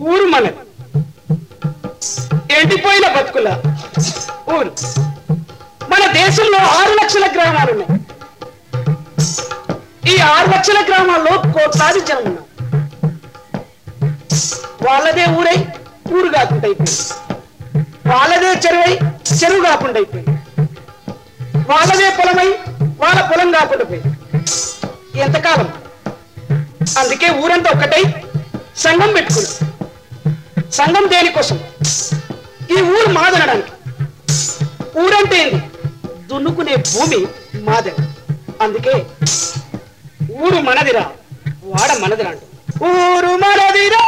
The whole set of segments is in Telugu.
ఊరు మన. ఎండిపోయిన బతుకుల ఊరు. మన దేశంలో ఆరు లక్షల గ్రామాలు ఉన్నాయి. ఈ ఆరు లక్షల గ్రామాల్లో కోట్లాది జనం వాళ్ళదే ఊరై ఊరు కాకుండా అయిపోయింది. వాళ్ళదే చెరువై చెరువు కాకుండా అయిపోయింది. వాళ్ళదే పొలమై వాళ్ళ పొలం కాకుండా పోయింది. ఎంతకాలం? అందుకే ఊరంతా ఒక్కటై సంఘం పెట్టుకున్నాం సంఘం దేనికోసం? ఈ ఊరు మాదనడానికి ఊరంటే ఏంది? దున్నుకునే భూమి మాదే. అందుకే ఊరు మనదిరా వాడ మనదిరా అంటే. ఊరు మనదిరా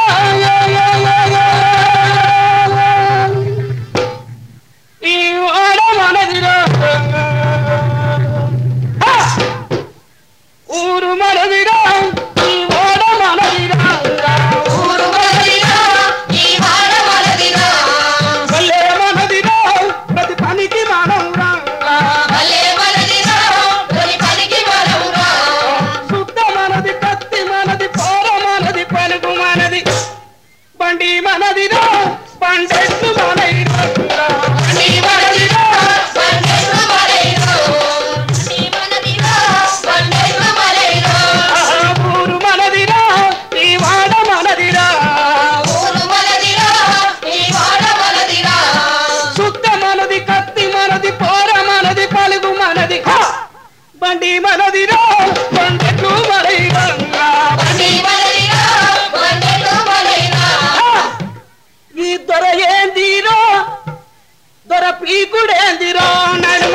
పీకుడేందిరో నడుమ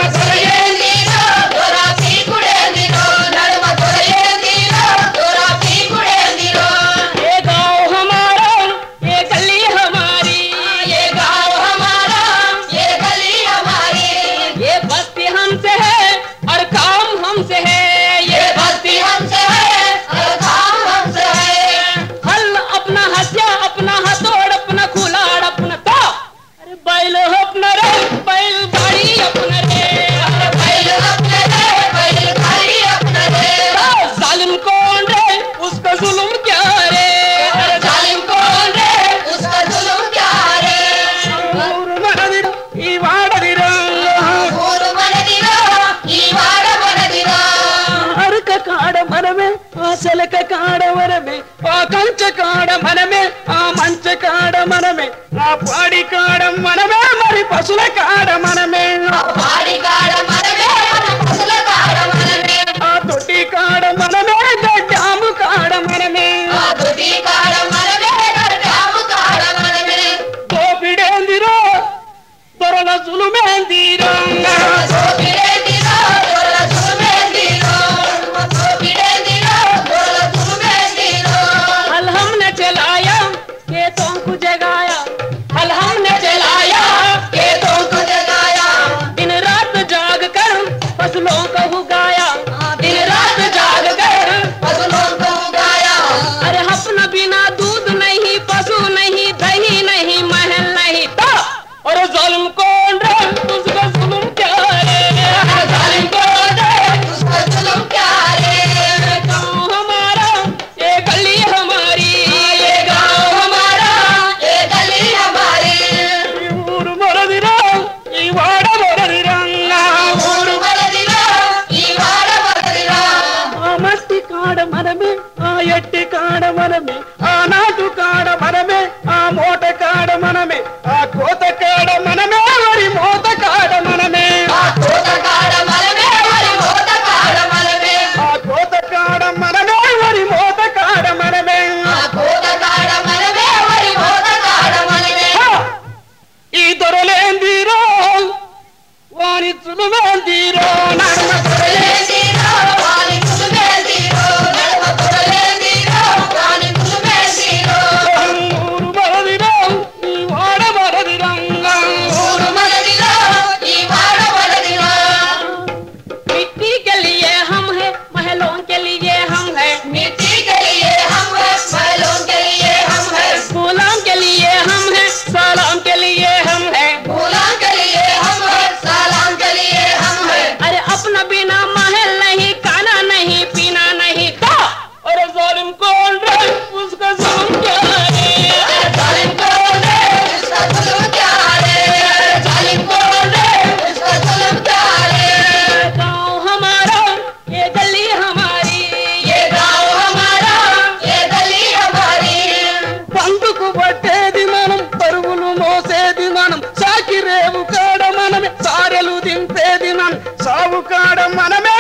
శలక కాడ వరమే ఆ కంచ కాడ మనమే ఆ మంచ కాడ మనమే. ఆ పాడి కాడ మనమే మరి పశుల కాడ మనమే. దింపేది మనం సాగు కాడ మనమే.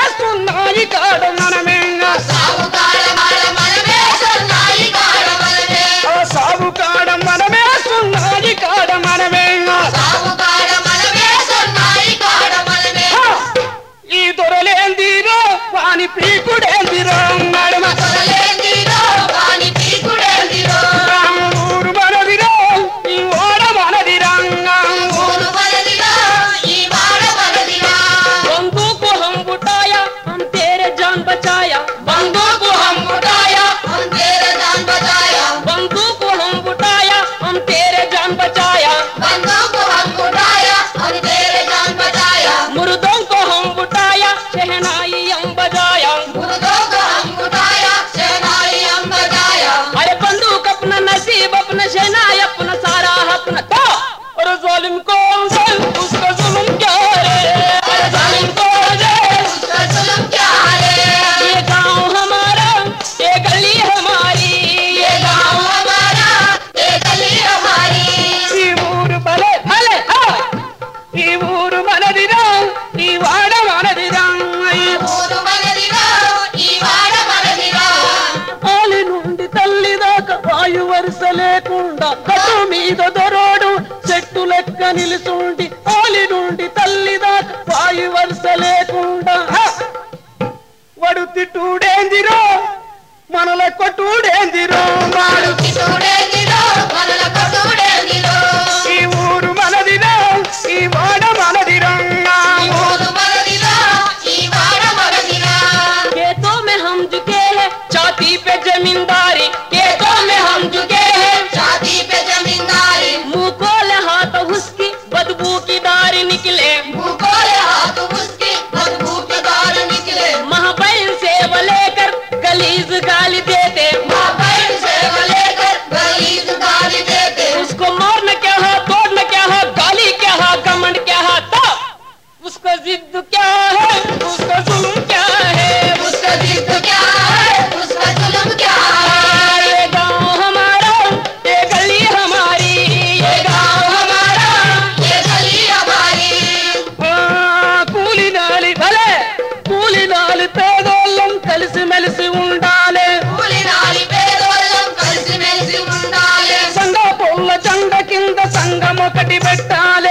ఒకటి పెట్టాలి.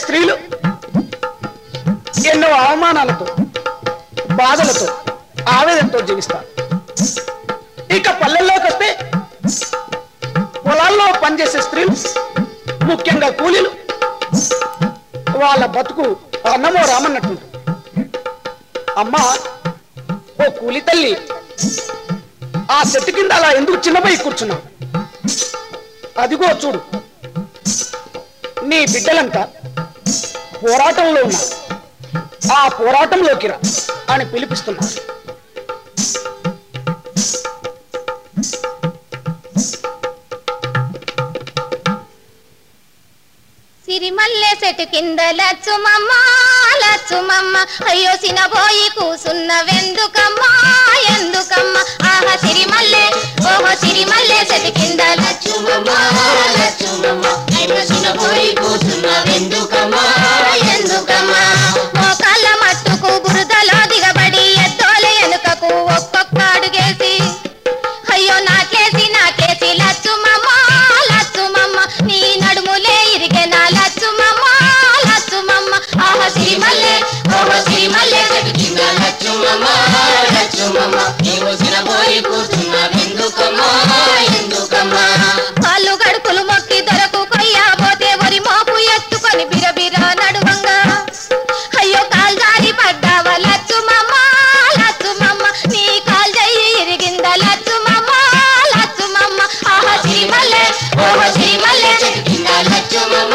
స్త్రీలు ఎన్నో అవమానాలతో బాధలతో ఆవేదనతో జీవిస్తారు. ఇక పల్లెల్లోకి వస్తే పొలాల్లో పనిచేసే స్త్రీలు ముఖ్యంగా కూలీలు వాళ్ళ బతుకు అన్నమో రామన్నట్టు అమ్మ ఓ కూలి తల్లి ఆ చెట్టు కింద అలా ఎందుకు చిన్నపోయి కూర్చున్నావు? అదిగో చూడు నీ బిడ్డలంతా పోరాటంలో ఉన్నా. ఆ పోరాటంలోకి రా అని పిలిపిస్తున్నారు సిరిమల్లె చెట్టు కింద లచ్చుమమ్మ లచ్చుమమ్మ. అయ్యో సినబోయి కూసున్న వెందుకమ్మా ఎందుకమ్మ? ఆహ సిరిమల్లె ఓహో సిరిమల్లె చెట్టు కింద లచ్చుమమ్మ లచ్చుమమ్మ. అయ్యో సినబోయి కూసున్న వెందుకమ్మా. ఎందుకమ్మా? నీవు చిరబోయి కూర్చున్నా వరి మోపు ఎత్తుకొని బిరబిరా నడువంగా. అయ్యో కాలు జారి పడ్డావా లచ్చుమమ్మ లచ్చుమమ్మ. నీ కాలు చెయ్యి ఇరిగిందా లచ్చుమమ్మ లచ్చుమమ్మ. ఆహా శ్రీమల్లే ఓహో శ్రీమల్లే. లచ్చుమమ్మ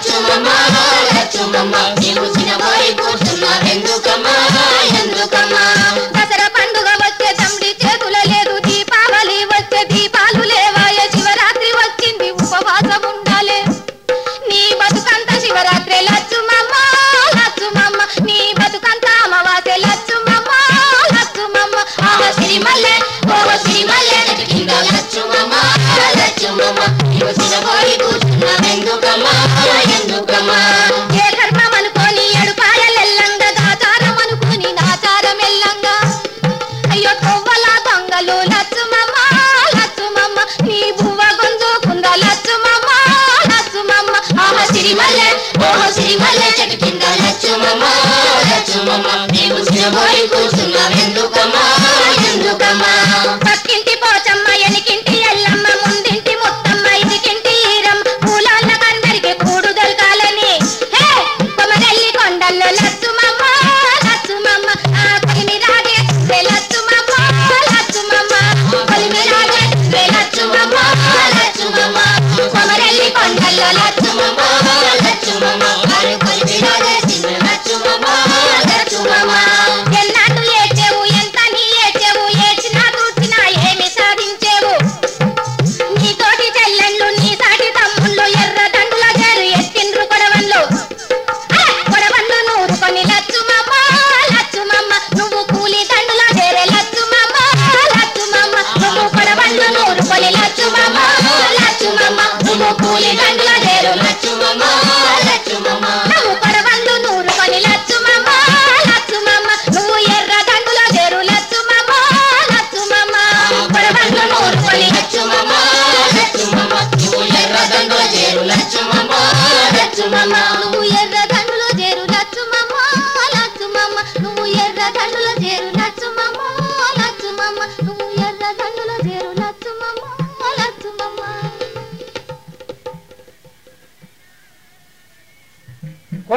లక్ష్మమ్మ లక్ష్మమ్మ నీవు చిన్న వారి కూర్చున్నా. ఎందుకమ్మా? Mama, Hachu Mama, He was your boy, Kutu Mama,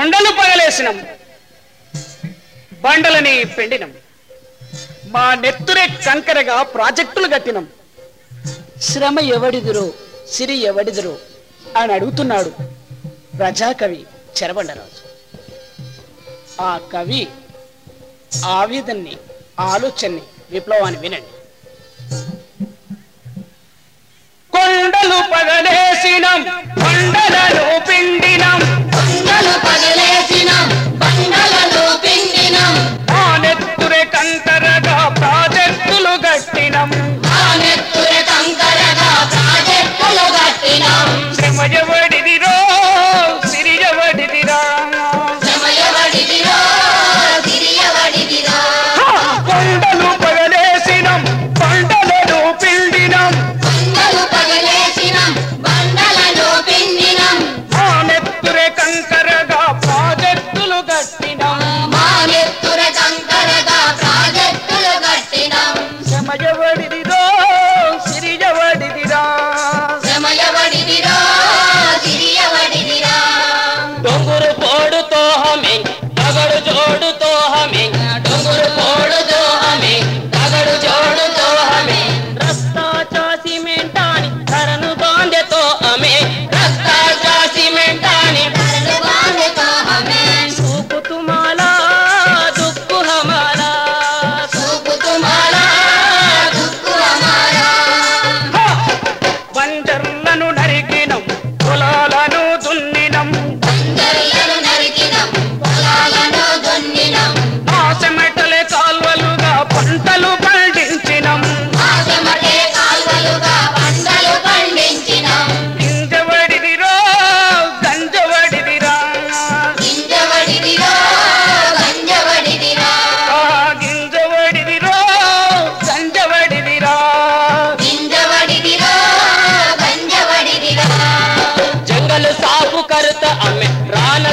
కొండలు పగలేసినం. బండలని పెండినం. మా నెత్తురే కంకరగా ప్రాజెక్టులు కట్టినం. శ్రమ ఎవడిదురో సిరి ఎవడిదురో అని అడుగుతున్నాడు ప్రజాకవి చెరబండరాజు. ఆ కవి ఆవిదన్ని ఆలోచనని విప్లవాన్ని వినండి.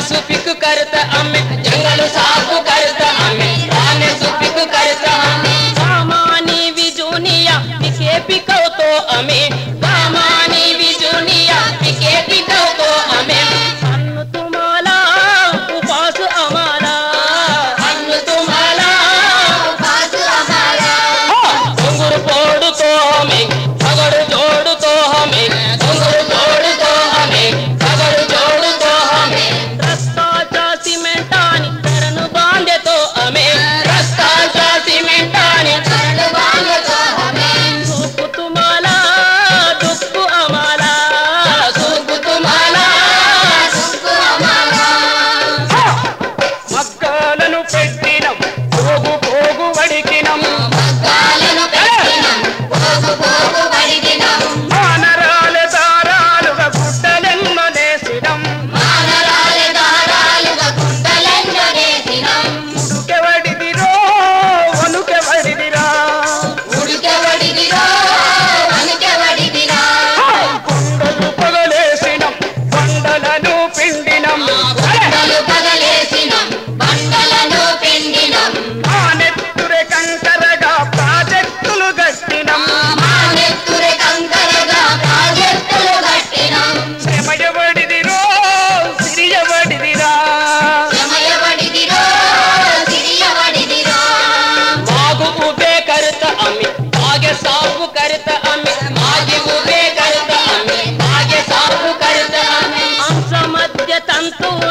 Sufi तो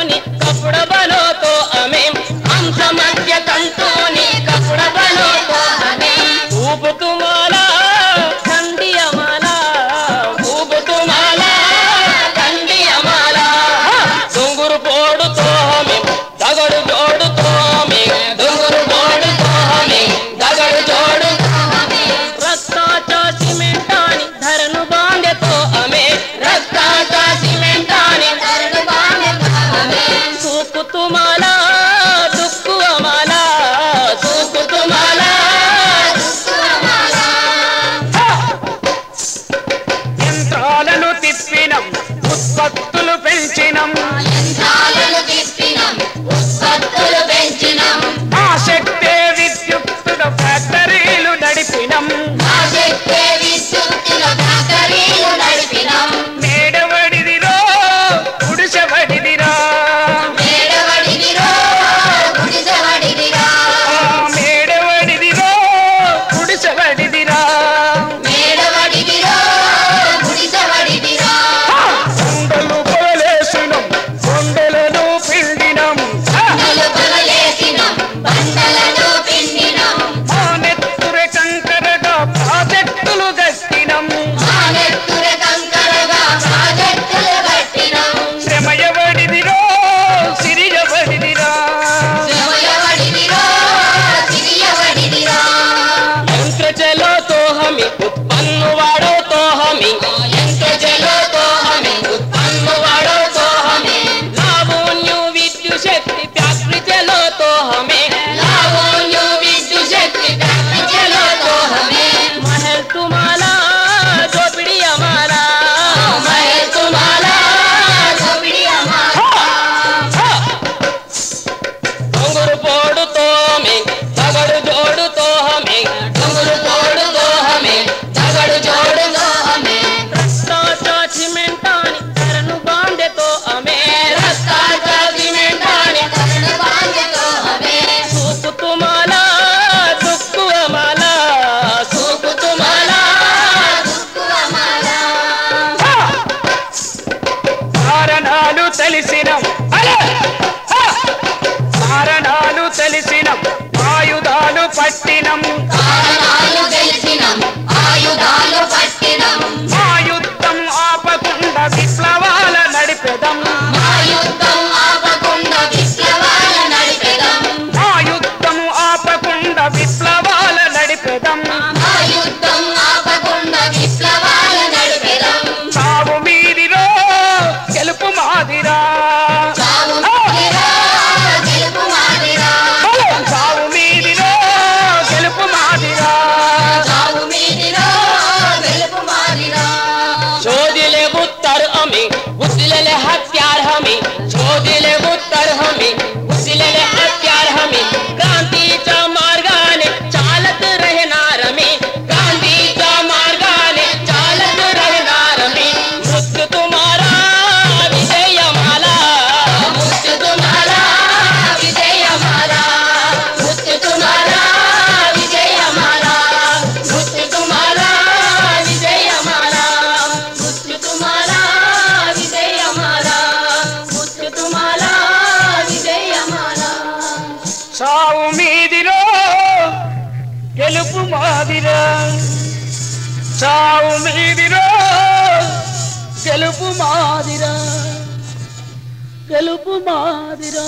మాదిరా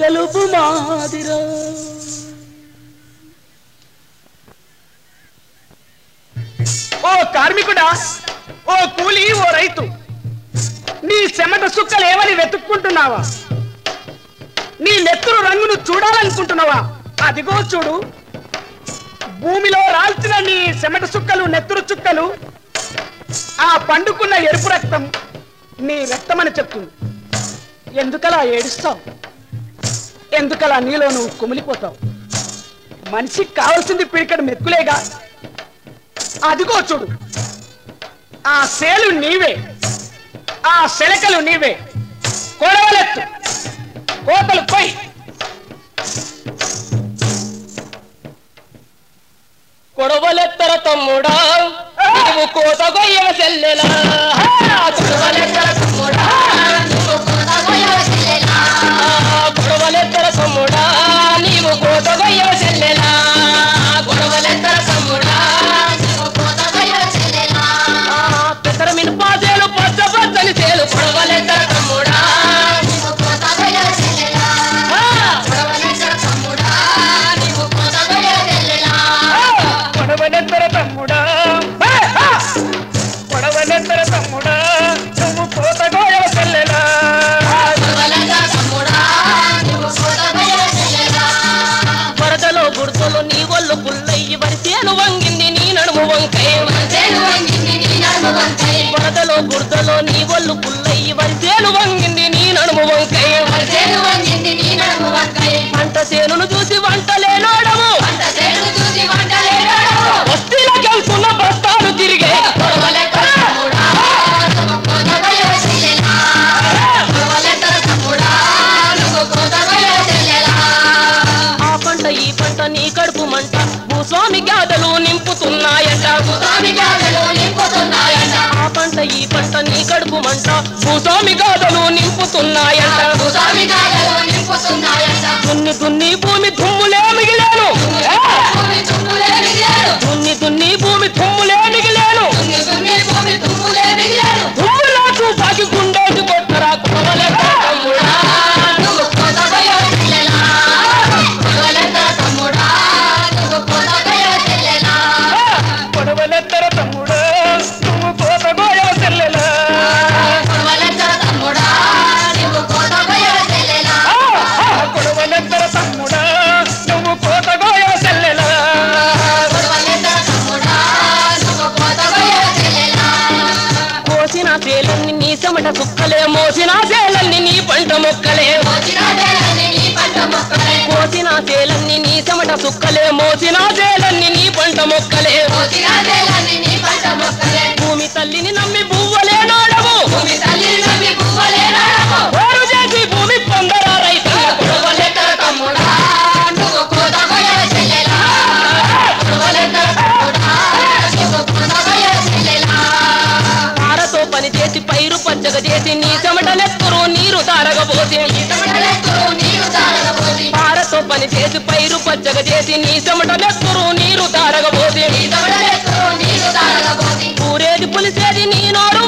గలుపు మాదిరా. ఓ కార్మికుడా ఓ కూలి ఓ రైతు. నీ చెమట ఏమని వెతుక్కుంటున్నావా? నీ నెత్తురు రంగును చూడాలనుకుంటున్నావా? అదిగో చూడు. భూమిలో రాల్చిన నీ చెమట చుక్కలు నెత్తురు చుక్కలు ఆ పండుకున్న ఎరుపు రక్తం నీ రక్తమని చెప్తుంది. ఎందుకలా ఏడుస్తావు? ఎందుకలా నీలో నువ్వు కుమిలిపోతావు? మనిషికి కావాల్సింది పిడికడు మెక్కులేగా అదిగో చూడు. ఆ సేలు నీవే. ఆ శలకలు నీవే. కొడవలెత్తు. కోతలు పోయి కొడవలెత్తర తమ్ముడా? నువ్వు కోత గొయ్యవ చెల్లెలా? కొడవలెత్తర తమ్ముడా? నింపుతున్నాయంట భూస్వామి గాథలు నింపుతున్నాయంట. భూస్వామి గాథలు నింపుతున్నాయంట. దున్ని దున్ని భూమి దుమ్ములే మిగిలాను. దున్ని దున్ని భూమి దుమ్ములే మిగిలాను. కుక్కలే మోసిన తేలన్ని నీ పంట మొక్కలే. మోసిన తేలన్ని నీ పంట మొక్కలే. మోసిన తేలన్ని నీ చెమట సుక్కలే. మోసిన తేల నీరు పచ్చగ చేసి నీ చెమట నెత్తురు నీరు తారగబోసి. నీ చెమట నెత్తురు నీరు తారగబోసి. ఊరేది పులిసేది నీ నోరు